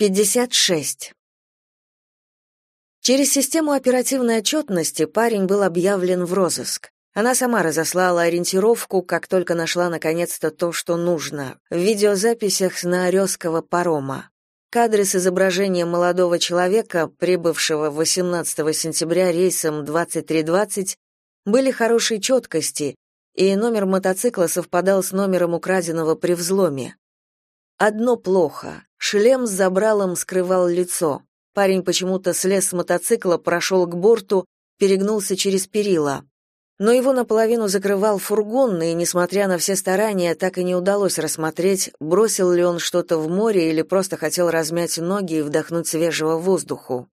56. Через систему оперативной отчетности парень был объявлен в розыск. Она сама разослала ориентировку, как только нашла наконец-то то, что нужно, в видеозаписях с Наорёзского парома. Кадры с изображением молодого человека, прибывшего 18 сентября рейсом 2320, были хорошей четкости, и номер мотоцикла совпадал с номером украденного при взломе. Одно плохо. Шлем с забралом скрывал лицо. Парень почему-то слез с мотоцикла, прошел к борту, перегнулся через перила. Но его наполовину закрывал фургон, и, несмотря на все старания, так и не удалось рассмотреть, бросил ли он что-то в море или просто хотел размять ноги и вдохнуть свежего воздуху.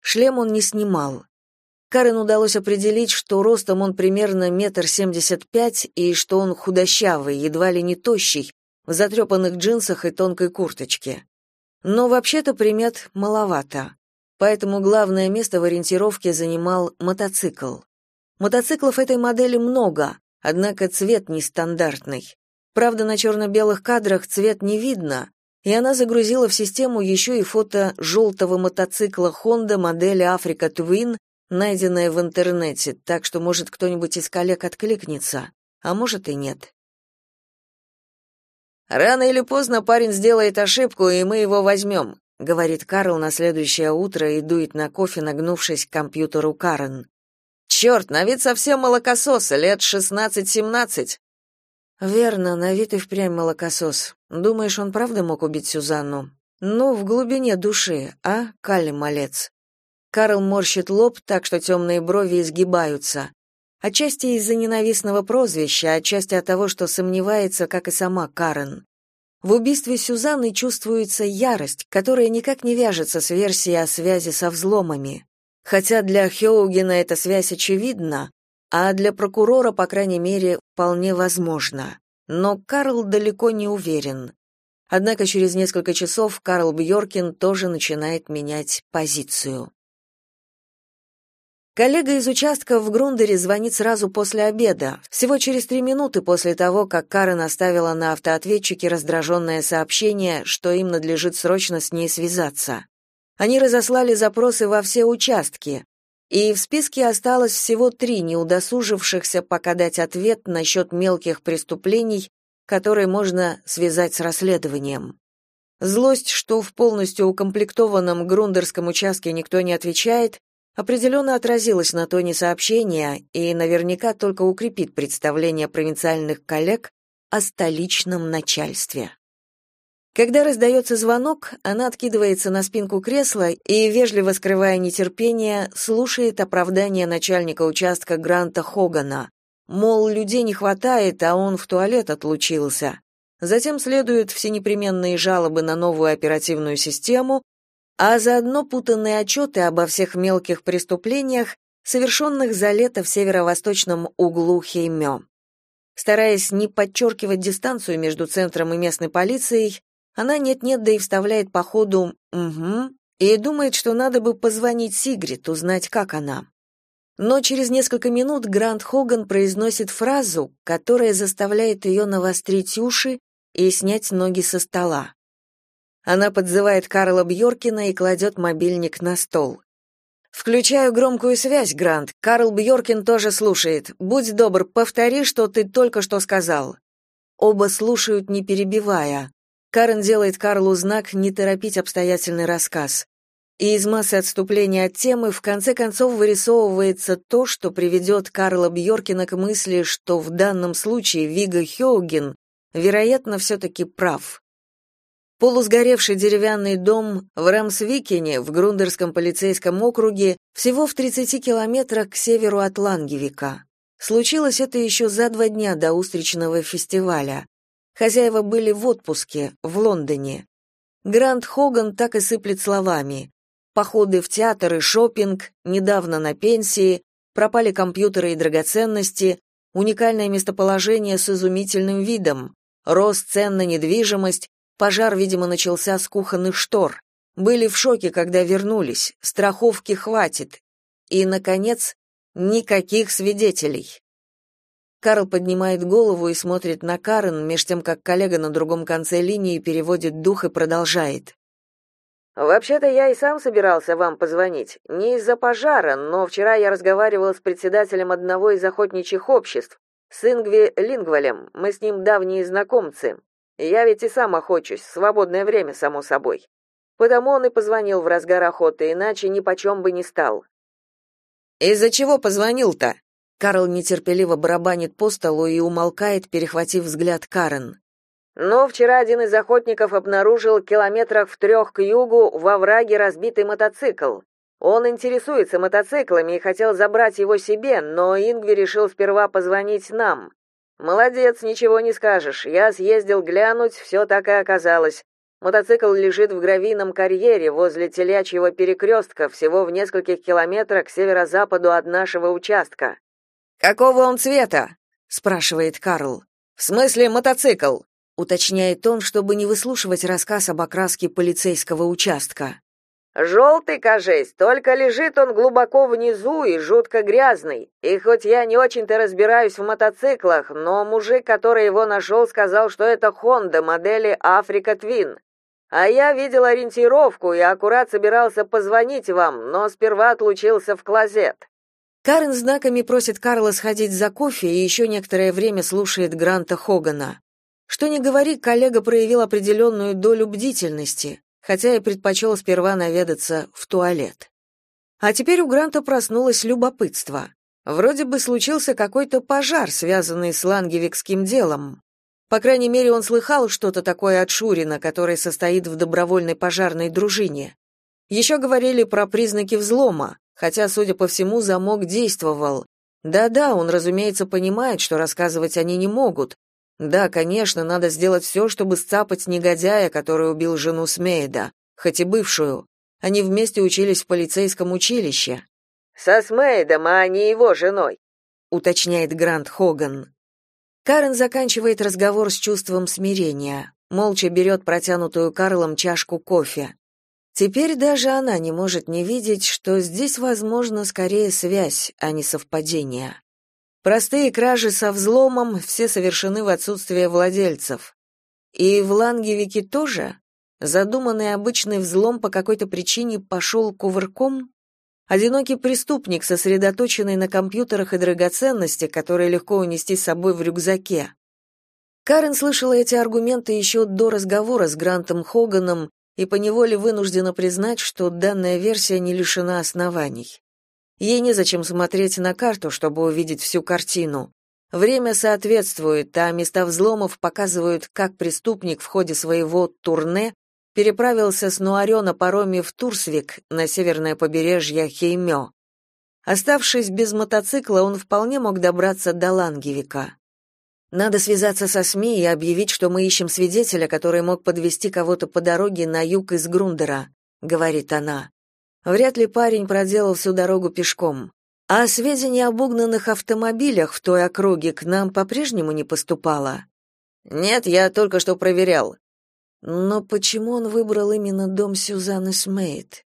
Шлем он не снимал. Карен удалось определить, что ростом он примерно метр семьдесят пять и что он худощавый, едва ли не тощий, в затрепанных джинсах и тонкой курточке. Но вообще-то примет маловато. Поэтому главное место в ориентировке занимал мотоцикл. Мотоциклов этой модели много, однако цвет нестандартный. Правда, на черно-белых кадрах цвет не видно, и она загрузила в систему еще и фото желтого мотоцикла Honda модели Africa Twin, найденное в интернете, так что, может, кто-нибудь из коллег откликнется, а может и нет. Рано или поздно парень сделает ошибку, и мы его возьмем», — говорит Карл на следующее утро и дует на кофе, нагнувшись к компьютеру Карен. «Черт, на вид совсем молокосос, лет шестнадцать-семнадцать». «Верно, на вид и впрямь молокосос. Думаешь, он правда мог убить Сюзанну? Ну, в глубине души, а, Калли Малец?» Карл морщит лоб так, что темные брови изгибаются. Отчасти из-за ненавистного прозвища, отчасти от того, что сомневается, как и сама Карен. В убийстве Сюзанны чувствуется ярость, которая никак не вяжется с версией о связи со взломами. Хотя для Хеугена эта связь очевидна, а для прокурора, по крайней мере, вполне возможна. Но Карл далеко не уверен. Однако через несколько часов Карл Бьоркин тоже начинает менять позицию. Коллега из участка в Грундере звонит сразу после обеда, всего через три минуты после того, как Карен оставила на автоответчике раздраженное сообщение, что им надлежит срочно с ней связаться. Они разослали запросы во все участки, и в списке осталось всего три неудосужившихся пока дать ответ насчет мелких преступлений, которые можно связать с расследованием. Злость, что в полностью укомплектованном грундерском участке никто не отвечает, определенно отразилось на тоне сообщения и наверняка только укрепит представление провинциальных коллег о столичном начальстве. Когда раздается звонок, она откидывается на спинку кресла и, вежливо скрывая нетерпение, слушает оправдание начальника участка Гранта Хогана. Мол, людей не хватает, а он в туалет отлучился. Затем следуют всенепременные жалобы на новую оперативную систему, а заодно путанные отчеты обо всех мелких преступлениях, совершенных за лето в северо-восточном углу Хеймё. Стараясь не подчеркивать дистанцию между центром и местной полицией, она нет-нет, да и вставляет по ходу «угу» и думает, что надо бы позвонить Сигрид, узнать, как она. Но через несколько минут Грант Хоган произносит фразу, которая заставляет ее навострить уши и снять ноги со стола. Она подзывает Карла Бьоркина и кладет мобильник на стол. Включаю громкую связь, Грант. Карл Бьоркин тоже слушает. Будь добр, повтори, что ты только что сказал. Оба слушают, не перебивая. Карен делает Карлу знак не торопить обстоятельный рассказ. И из массы отступления от темы в конце концов вырисовывается то, что приведет Карла Бьоркина к мысли, что в данном случае Вига Хеоген, вероятно, все-таки прав. Полусгоревший деревянный дом в Рамсвикене в Грундерском полицейском округе всего в 30 километрах к северу от Лангевика. Случилось это еще за два дня до устричного фестиваля. Хозяева были в отпуске, в Лондоне. Грант Хоган так и сыплет словами. Походы в театр и шопинг, недавно на пенсии, пропали компьютеры и драгоценности, уникальное местоположение с изумительным видом, рост цен на недвижимость, Пожар, видимо, начался с кухонных штор. Были в шоке, когда вернулись. Страховки хватит. И, наконец, никаких свидетелей. Карл поднимает голову и смотрит на Карен, меж тем как коллега на другом конце линии переводит дух и продолжает. Вообще-то я и сам собирался вам позвонить. Не из-за пожара, но вчера я разговаривал с председателем одного из охотничьих обществ, с Ингви Лингвалем. Мы с ним давние знакомцы. Я ведь и сам охочусь, свободное время, само собой. Потому он и позвонил в разгар охоты, иначе ни почем бы не стал. Из-за чего позвонил-то? Карл нетерпеливо барабанит по столу и умолкает, перехватив взгляд Карен. Но вчера один из охотников обнаружил километрах в трех к югу во враге разбитый мотоцикл. Он интересуется мотоциклами и хотел забрать его себе, но Ингви решил сперва позвонить нам. Молодец, ничего не скажешь. Я съездил глянуть, все так и оказалось. Мотоцикл лежит в гравийном карьере возле телячьего перекрестка, всего в нескольких километрах к северо-западу от нашего участка. Какого он цвета? спрашивает Карл. В смысле мотоцикл? уточняет он, чтобы не выслушивать рассказ об окраске полицейского участка. «Желтый, кажись, только лежит он глубоко внизу и жутко грязный. И хоть я не очень-то разбираюсь в мотоциклах, но мужик, который его нашел, сказал, что это Honda модели Африка Твин. А я видел ориентировку и аккурат собирался позвонить вам, но сперва отлучился в клозет. Карен знаками просит Карла сходить за кофе и еще некоторое время слушает Гранта Хогана. Что ни говори, коллега проявил определенную долю бдительности, хотя и предпочел сперва наведаться в туалет. А теперь у Гранта проснулось любопытство. Вроде бы случился какой-то пожар, связанный с лангевикским делом. По крайней мере, он слыхал что-то такое от Шурина, который состоит в добровольной пожарной дружине. Еще говорили про признаки взлома, хотя, судя по всему, замок действовал. Да-да, он, разумеется, понимает, что рассказывать они не могут, да, конечно, надо сделать все, чтобы сцапать негодяя, который убил жену Смейда, хоть и бывшую. Они вместе учились в полицейском училище. Со Смейдом, а не его женой, уточняет Грант Хоган. Карен заканчивает разговор с чувством смирения, молча берет протянутую Карлом чашку кофе. Теперь даже она не может не видеть, что здесь возможно скорее связь, а не совпадение. Простые кражи со взломом все совершены в отсутствие владельцев. И в Лангевике тоже задуманный обычный взлом по какой-то причине пошел кувырком. Одинокий преступник, сосредоточенный на компьютерах и драгоценностях, которые легко унести с собой в рюкзаке. Карен слышала эти аргументы еще до разговора с Грантом Хоганом и поневоле вынуждена признать, что данная версия не лишена оснований. Ей незачем смотреть на карту, чтобы увидеть всю картину. Время соответствует, а места взломов показывают, как преступник в ходе своего турне переправился с Нуаре на пароме в Турсвик на северное побережье Хеймё. Оставшись без мотоцикла, он вполне мог добраться до Лангевика. Надо связаться со СМИ и объявить, что мы ищем свидетеля, который мог подвести кого-то по дороге на юг из Грундера, говорит она. Вряд ли парень проделал всю дорогу пешком. А сведения об угнанных автомобилях в той округе к нам по-прежнему не поступало. Нет, я только что проверял. Но почему он выбрал именно дом Сюзанны Смейт?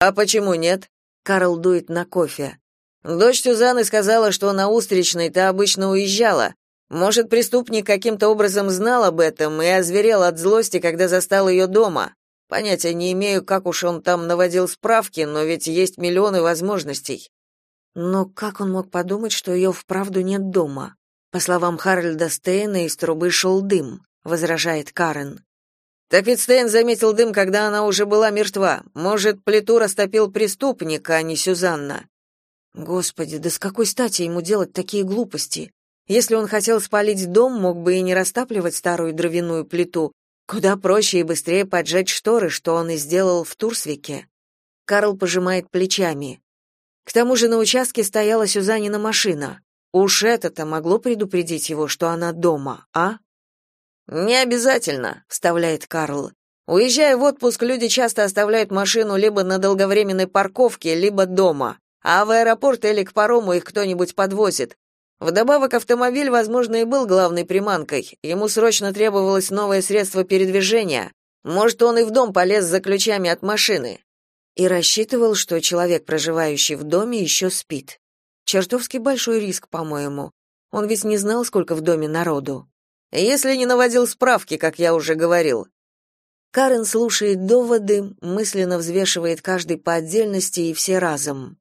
А почему нет? Карл дует на кофе. Дочь Сюзанны сказала, что на Устричной та обычно уезжала. Может, преступник каким-то образом знал об этом и озверел от злости, когда застал ее дома. Понятия не имею, как уж он там наводил справки, но ведь есть миллионы возможностей. Но как он мог подумать, что ее вправду нет дома? По словам Харальда Стейна, из трубы шел дым, возражает Карен. Так ведь Стейн заметил дым, когда она уже была мертва. Может, плиту растопил преступник, а не Сюзанна. Господи, да с какой стати ему делать такие глупости? Если он хотел спалить дом, мог бы и не растапливать старую дровяную плиту, Куда проще и быстрее поджечь шторы, что он и сделал в Турсвике. Карл пожимает плечами. К тому же на участке стояла Сюзанина машина. Уж это-то могло предупредить его, что она дома, а? Не обязательно, вставляет Карл. Уезжая в отпуск, люди часто оставляют машину либо на долговременной парковке, либо дома, а в аэропорт или к парому их кто-нибудь подвозит. Вдобавок автомобиль, возможно, и был главной приманкой. Ему срочно требовалось новое средство передвижения. Может, он и в дом полез за ключами от машины. И рассчитывал, что человек, проживающий в доме, еще спит. Чертовски большой риск, по-моему. Он ведь не знал, сколько в доме народу. Если не наводил справки, как я уже говорил. Карен слушает доводы, мысленно взвешивает каждый по отдельности и все разом.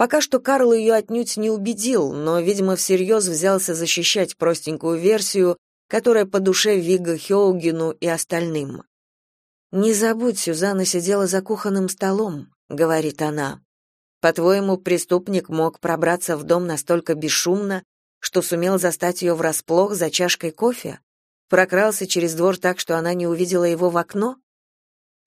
Пока что Карл ее отнюдь не убедил, но, видимо, всерьез взялся защищать простенькую версию, которая по душе Вига Хеугену и остальным. «Не забудь, Сюзанна сидела за кухонным столом», — говорит она. «По-твоему, преступник мог пробраться в дом настолько бесшумно, что сумел застать ее врасплох за чашкой кофе? Прокрался через двор так, что она не увидела его в окно?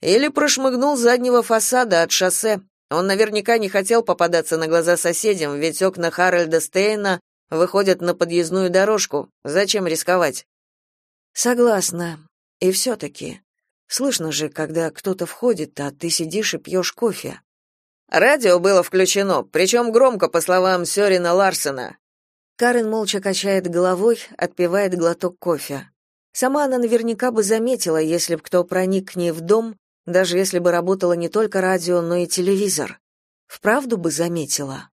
Или прошмыгнул заднего фасада от шоссе, он наверняка не хотел попадаться на глаза соседям, ведь окна Харальда Стейна выходят на подъездную дорожку. Зачем рисковать? Согласна. И все-таки. Слышно же, когда кто-то входит, а ты сидишь и пьешь кофе. Радио было включено, причем громко, по словам Сёрина Ларсена. Карен молча качает головой, отпивает глоток кофе. Сама она наверняка бы заметила, если б кто проник к ней в дом даже если бы работало не только радио, но и телевизор. Вправду бы заметила.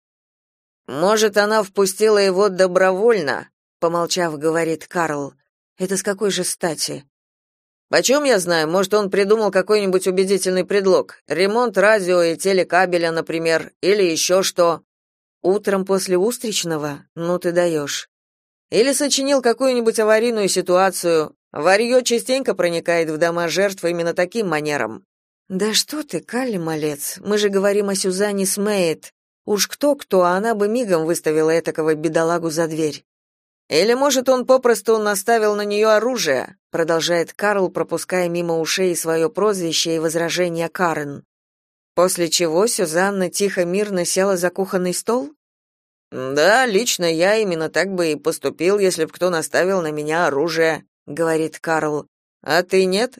Может, она впустила его добровольно, помолчав, говорит Карл. Это с какой же стати? Почем я знаю, может, он придумал какой-нибудь убедительный предлог. Ремонт радио и телекабеля, например, или еще что. Утром после устричного? Ну ты даешь. Или сочинил какую-нибудь аварийную ситуацию, Варьё частенько проникает в дома жертв именно таким манером. Да что ты, Калли малец, мы же говорим о Сюзанне Смейт. Уж кто-кто, а она бы мигом выставила этакого бедолагу за дверь. Или, может, он попросту наставил на нее оружие, продолжает Карл, пропуская мимо ушей свое прозвище и возражения Карен. После чего Сюзанна тихо-мирно села за кухонный стол? Да, лично я именно так бы и поступил, если бы кто наставил на меня оружие говорит Карл. А ты нет?